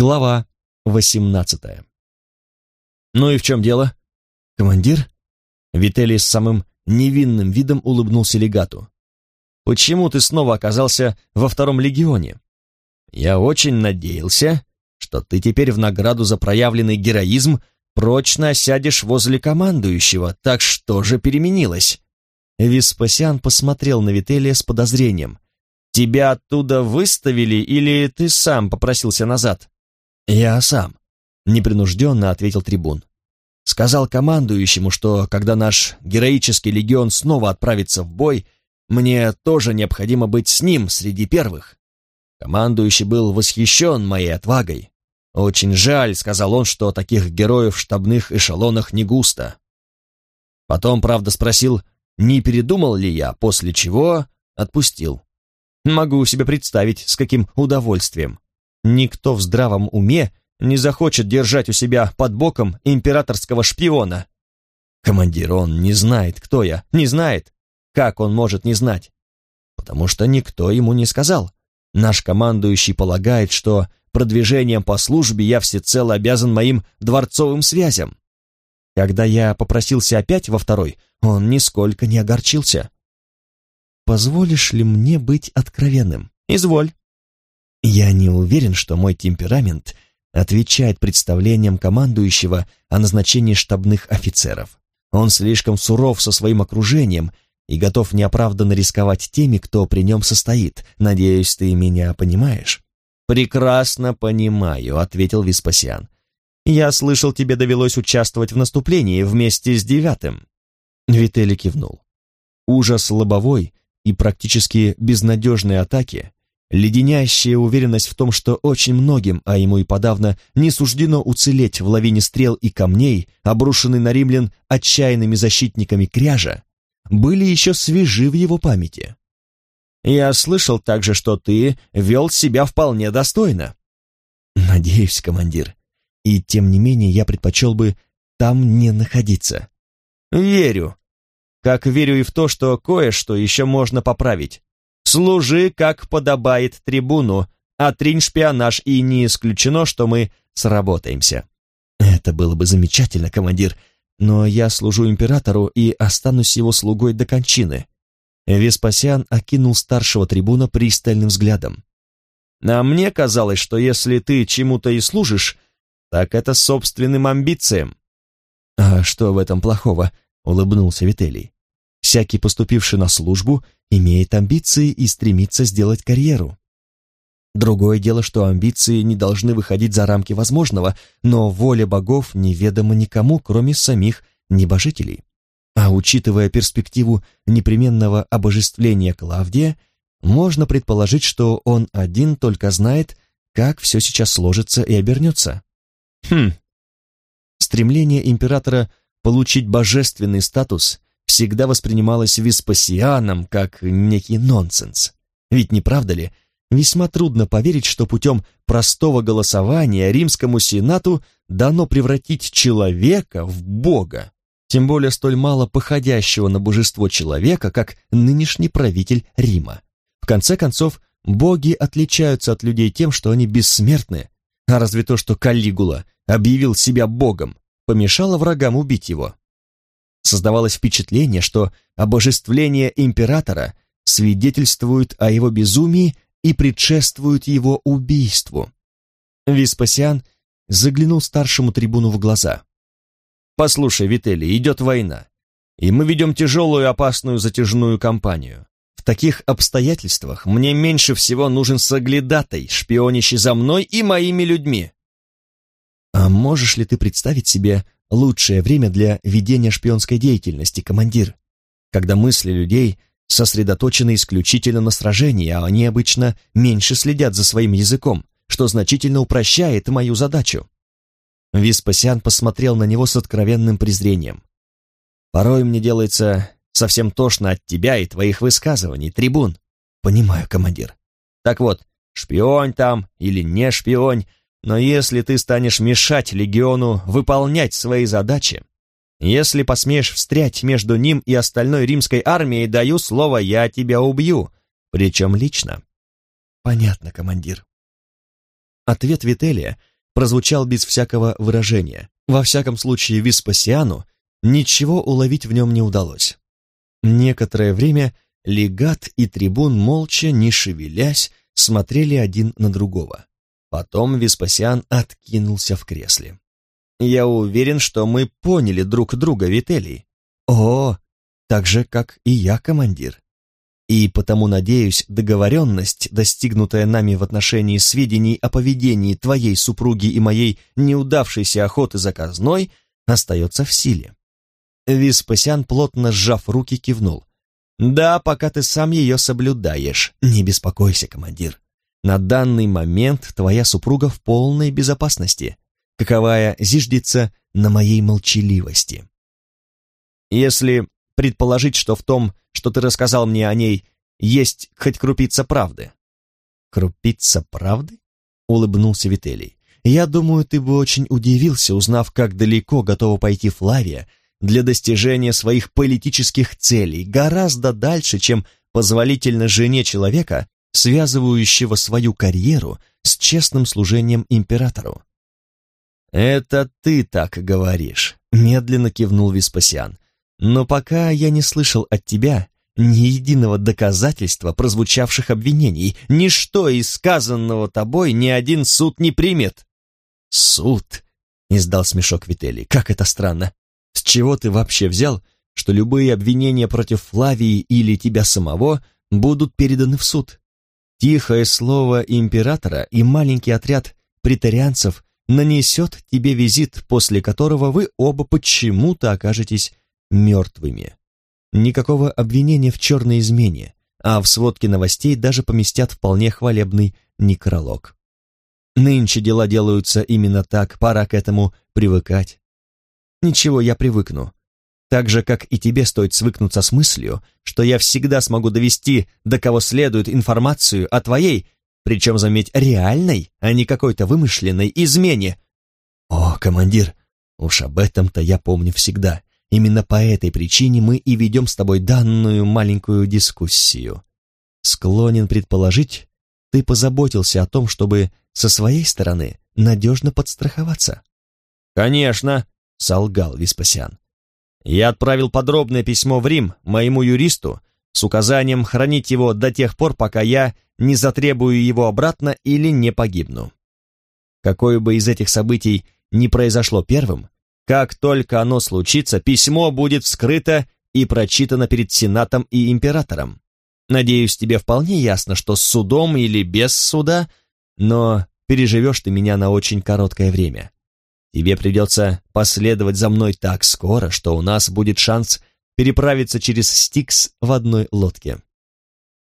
Глава восемнадцатая. «Ну и в чем дело?» «Командир?» Вителий с самым невинным видом улыбнулся легату. «Почему ты снова оказался во втором легионе?» «Я очень надеялся, что ты теперь в награду за проявленный героизм прочно осядешь возле командующего, так что же переменилось?» Веспасиан посмотрел на Вителия с подозрением. «Тебя оттуда выставили или ты сам попросился назад?» «Я сам», — непринужденно ответил трибун. «Сказал командующему, что когда наш героический легион снова отправится в бой, мне тоже необходимо быть с ним среди первых. Командующий был восхищен моей отвагой. Очень жаль, — сказал он, — что таких героев в штабных эшелонах не густо. Потом, правда, спросил, не передумал ли я, после чего отпустил. Могу себе представить, с каким удовольствием. Никто в здравом уме не захочет держать у себя под боком императорского шпиона. Командир, он не знает, кто я, не знает. Как он может не знать? Потому что никто ему не сказал. Наш командующий полагает, что продвижением по службе я всецело обязан моим дворцовым связям. Когда я попросился опять во второй, он нисколько не огорчился. «Позволишь ли мне быть откровенным?» «Изволь». Я не уверен, что мой темперамент отвечает представлениям командующего о назначении штабных офицеров. Он слишком суров со своим окружением и готов неоправданно рисковать теми, кто при нем состоит. Надеюсь, ты меня понимаешь?» «Прекрасно понимаю», — ответил Веспасиан. «Я слышал, тебе довелось участвовать в наступлении вместе с девятым». Вители кивнул. Ужас лобовой и практически безнадежной атаки Леденящая уверенность в том, что очень многим, а ему и подавно, не суждено уцелеть в лавине стрел и камней, обрушенной на римлян отчаянными защитниками кряжа, были еще свежи в его памяти. «Я слышал также, что ты вел себя вполне достойно». «Надеюсь, командир. И тем не менее я предпочел бы там не находиться». «Верю. Как верю и в то, что кое-что еще можно поправить. Служи, как подобает трибуну, отринь шпионаж, и не исключено, что мы сработаемся». «Это было бы замечательно, командир, но я служу императору и останусь его слугой до кончины». Веспасиан окинул старшего трибуна пристальным взглядом. «А мне казалось, что если ты чему-то и служишь, так это собственным амбициям». «А что в этом плохого?» — улыбнулся Вителий. «Всякий, поступивший на службу, имеет амбиции и стремится сделать карьеру. Другое дело, что амбиции не должны выходить за рамки возможного, но воля богов неведома никому, кроме самих небожителей. А учитывая перспективу непременного обожествления Клавдия, можно предположить, что он один только знает, как все сейчас сложится и обернется. Хм. Стремление императора получить божественный статус всегда воспринималось Веспасианом как некий нонсенс. Ведь не правда ли, весьма трудно поверить, что путем простого голосования римскому сенату дано превратить человека в бога, тем более столь мало походящего на божество человека, как нынешний правитель Рима. В конце концов, боги отличаются от людей тем, что они бессмертны, а разве то, что Каллигула объявил себя богом, помешало врагам убить его? Создавалось впечатление, что обожествление императора свидетельствует о его безумии и предшествует его убийству. Веспасиан заглянул старшему трибуну в глаза. «Послушай, Вителли, идет война, и мы ведем тяжелую опасную затяжную кампанию. В таких обстоятельствах мне меньше всего нужен соглядатай, шпионящий за мной и моими людьми». «А можешь ли ты представить себе лучшее время для ведения шпионской деятельности, командир, когда мысли людей сосредоточены исключительно на сражении, а они обычно меньше следят за своим языком, что значительно упрощает мою задачу. Веспасиан посмотрел на него с откровенным презрением. «Порой мне делается совсем тошно от тебя и твоих высказываний, трибун». «Понимаю, командир». «Так вот, шпионь там или не шпионь, но если ты станешь мешать легиону выполнять свои задачи, если посмеешь встрять между ним и остальной римской армией, даю слово, я тебя убью, причем лично. Понятно, командир. Ответ Вителия прозвучал без всякого выражения. Во всяком случае, Веспасиану ничего уловить в нем не удалось. Некоторое время легат и трибун молча, не шевелясь, смотрели один на другого. Потом Веспасиан откинулся в кресле. «Я уверен, что мы поняли друг друга, Вителий». «О, так же, как и я, командир. И потому, надеюсь, договоренность, достигнутая нами в отношении сведений о поведении твоей супруги и моей неудавшейся охоты за казной, остается в силе». Веспасиан, плотно сжав руки, кивнул. «Да, пока ты сам ее соблюдаешь. Не беспокойся, командир. На данный момент твоя супруга в полной безопасности, каковая зиждется на моей молчаливости. Если предположить, что в том, что ты рассказал мне о ней, есть хоть крупица правды. Крупица правды? Улыбнулся Вителий. Я думаю, ты бы очень удивился, узнав, как далеко готова пойти Флавия для достижения своих политических целей, гораздо дальше, чем позволительно жене человека, связывающего свою карьеру с честным служением императору. «Это ты так говоришь», — медленно кивнул Веспасиан. «Но пока я не слышал от тебя ни единого доказательства прозвучавших обвинений, ничто из сказанного тобой ни один суд не примет». «Суд?» — издал смешок Вителий. «Как это странно! С чего ты вообще взял, что любые обвинения против Флавии или тебя самого будут переданы в суд? Тихое слово императора и маленький отряд претарианцев нанесет тебе визит, после которого вы оба почему-то окажетесь мертвыми. Никакого обвинения в черной измене, а в сводке новостей даже поместят вполне хвалебный некролог. Нынче дела делаются именно так, пора к этому привыкать. Ничего, я привыкну. Так же, как и тебе стоит свыкнуться с мыслью, что я всегда смогу довести до кого следует информацию о твоей, причем, заметь, реальной, а не какой-то вымышленной измене. О, командир, уж об этом-то я помню всегда. Именно по этой причине мы и ведем с тобой данную маленькую дискуссию. Склонен предположить, ты позаботился о том, чтобы со своей стороны надежно подстраховаться. «Конечно», — солгал Веспасиан. Я отправил подробное письмо в Рим моему юристу с указанием хранить его до тех пор, пока я не затребую его обратно или не погибну. Какое бы из этих событий не произошло первым, как только оно случится, письмо будет вскрыто и прочитано перед Сенатом и Императором. Надеюсь, тебе вполне ясно, что с судом или без суда, но переживешь ты меня на очень короткое время. Тебе придется последовать за мной так скоро, что у нас будет шанс переправиться через Стикс в одной лодке.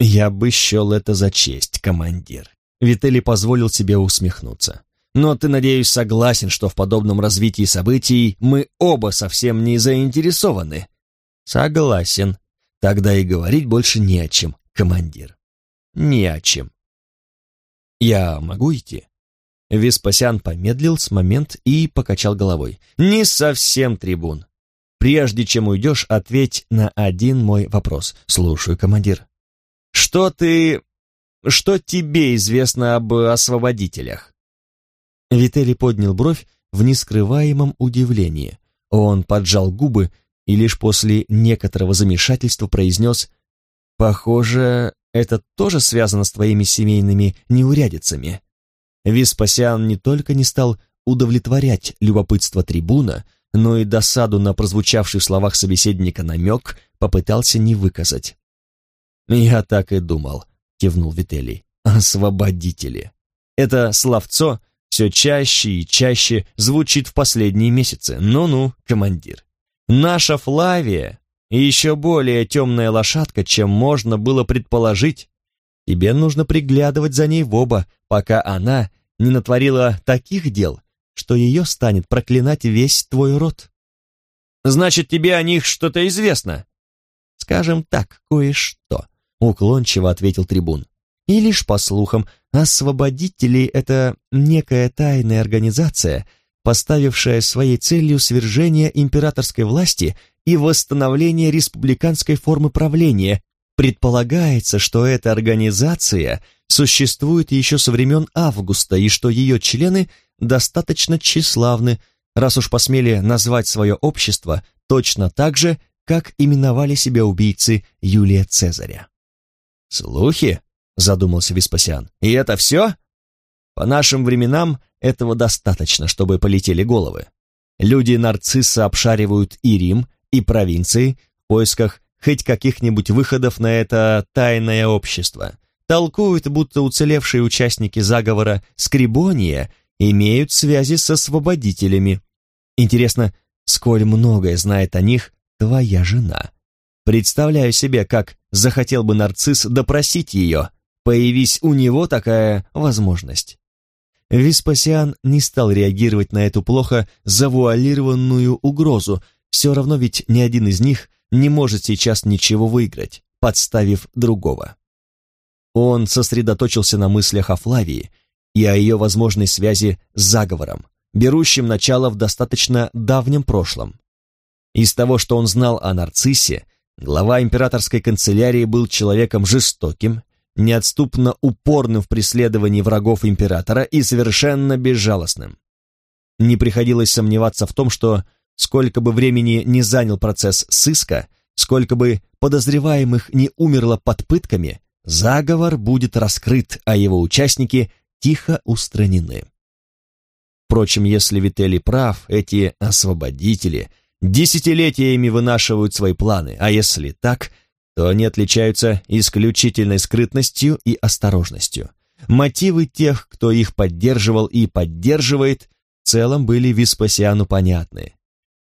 Я бы счел это за честь, командир. Вителли позволил себе усмехнуться. Но ты, надеюсь, согласен, что в подобном развитии событий мы оба совсем не заинтересованы. Согласен. Тогда и говорить больше не о чем, командир. Не о чем. Я могу идти? Веспасиан помедлил с момент и покачал головой. «Не совсем, трибун. Прежде чем уйдешь, ответь на один мой вопрос. Слушаю, командир. Что ты... Что тебе известно об освободителях?» Вителли поднял бровь в нескрываемом удивлении. Он поджал губы и лишь после некоторого замешательства произнес «Похоже, это тоже связано с твоими семейными неурядицами». Веспасиан не только не стал удовлетворять любопытство трибуна, но и досаду на прозвучавший в словах собеседника намек попытался не выказать. «Я так и думал», — кивнул Вителий. «Освободители». Это словцо все чаще и чаще звучит в последние месяцы. Ну-ну, командир. Наша Флавия еще более темная лошадка, чем можно было предположить. Тебе нужно приглядывать за ней в оба, пока она не натворила таких дел, что ее станет проклинать весь твой род. Значит, тебе о них что-то известно? Скажем так, кое-что, уклончиво ответил трибун. И лишь по слухам, освободители — это некая тайная организация, поставившая своей целью свержение императорской власти и восстановление республиканской формы правления, Предполагается, что эта организация существует еще со времен Августа и что ее члены достаточно тщеславны, раз уж посмели назвать свое общество точно так же, как именовали себя убийцы Юлия Цезаря. «Слухи?» — задумался Веспасиан. «И это все?» «По нашим временам этого достаточно, чтобы полетели головы. Люди нарцисса обшаривают и Рим, и провинции в поисках хоть каких-нибудь выходов на это тайное общество. Толкуют, будто уцелевшие участники заговора Скрибония имеют связи с освободителями. Интересно, сколь многое знает о них твоя жена. Представляю себе, как захотел бы нарцисс допросить ее, появись у него такая возможность. Веспасиан не стал реагировать на эту плохо завуалированную угрозу, все равно ведь ни один из них не может сейчас ничего выиграть, подставив другого. Он сосредоточился на мыслях о Флавии и о ее возможной связи с заговором, берущим начало в достаточно давнем прошлом. Из того, что он знал о нарциссе, глава императорской канцелярии был человеком жестоким, неотступно упорным в преследовании врагов императора и совершенно безжалостным. Не приходилось сомневаться в том, что сколько бы времени не занял процесс сыска, сколько бы подозреваемых не умерло под пытками, заговор будет раскрыт, а его участники тихо устранены. Впрочем, если Вителли прав, эти освободители десятилетиями вынашивают свои планы, а если так, то они отличаются исключительной скрытностью и осторожностью. Мотивы тех, кто их поддерживал и поддерживает, в целом были Веспасиану понятны.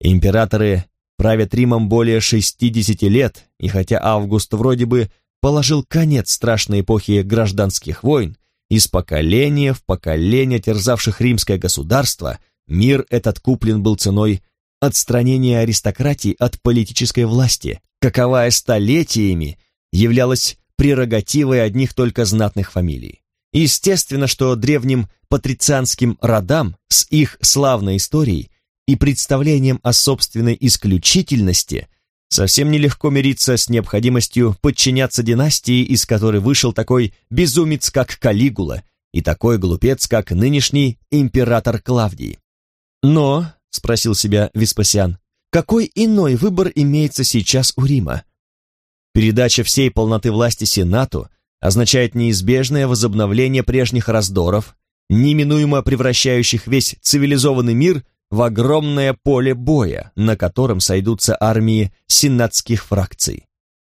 Императоры правят Римом более 60 лет, и хотя Август вроде бы положил конец страшной эпохи гражданских войн, из поколения в поколение терзавших римское государство, мир этот куплен был ценой отстранения аристократии от политической власти, каковая столетиями являлась прерогативой одних только знатных фамилий. Естественно, что древним патрицианским родам с их славной историей и представлением о собственной исключительности совсем нелегко мириться с необходимостью подчиняться династии, из которой вышел такой безумец, как Калигула, и такой глупец, как нынешний император Клавдий. Но, — спросил себя Веспасиан, — какой иной выбор имеется сейчас у Рима? Передача всей полноты власти Сенату означает неизбежное возобновление прежних раздоров, неминуемо превращающих весь цивилизованный мир в огромное поле боя, на котором сойдутся армии сенатских фракций.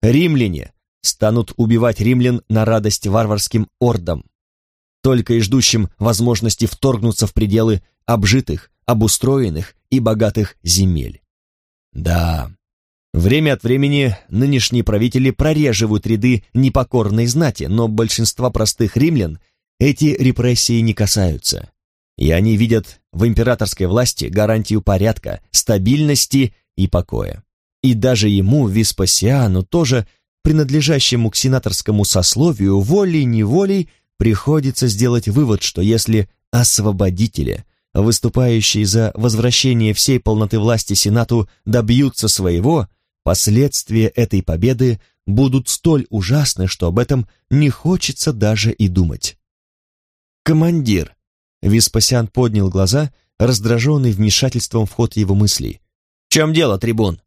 Римляне станут убивать римлян на радость варварским ордам, только и ждущим возможности вторгнуться в пределы обжитых, обустроенных и богатых земель. Да, время от времени нынешние правители прореживают ряды непокорной знати, но большинства простых римлян эти репрессии не касаются и они видят в императорской власти гарантию порядка, стабильности и покоя. И даже ему, Веспасиану, тоже принадлежащему к сенаторскому сословию, волей-неволей приходится сделать вывод, что если освободители, выступающие за возвращение всей полноты власти Сенату, добьются своего, последствия этой победы будут столь ужасны, что об этом не хочется даже и думать. «Командир», Веспасиан поднял глаза, раздраженный вмешательством в ход его мыслей. «В чем дело, трибун?»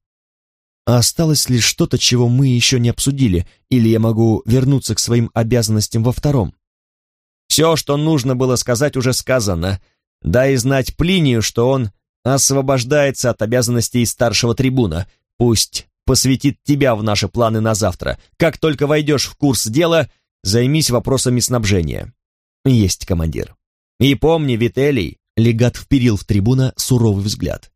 «А осталось ли что-то, чего мы еще не обсудили, или я могу вернуться к своим обязанностям во втором?» «Все, что нужно было сказать, уже сказано. Дай знать Плинию, что он освобождается от обязанностей старшего трибуна. Пусть посвятит тебя в наши планы на завтра. Как только войдешь в курс дела, займись вопросами снабжения». «Есть, командир». И помни, Вителий, легат вперил в трибуна суровый взгляд.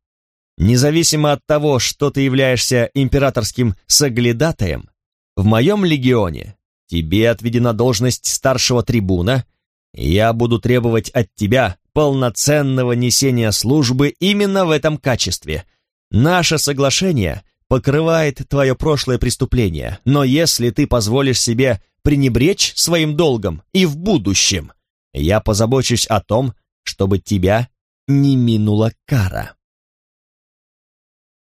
Независимо от того, что ты являешься императорским соглядатаем, в моем легионе тебе отведена должность старшего трибуна, и я буду требовать от тебя полноценного несения службы именно в этом качестве. Наше соглашение покрывает твое прошлое преступление, но если ты позволишь себе пренебречь своим долгом и в будущем, я позабочусь о том, чтобы тебя не минула кара.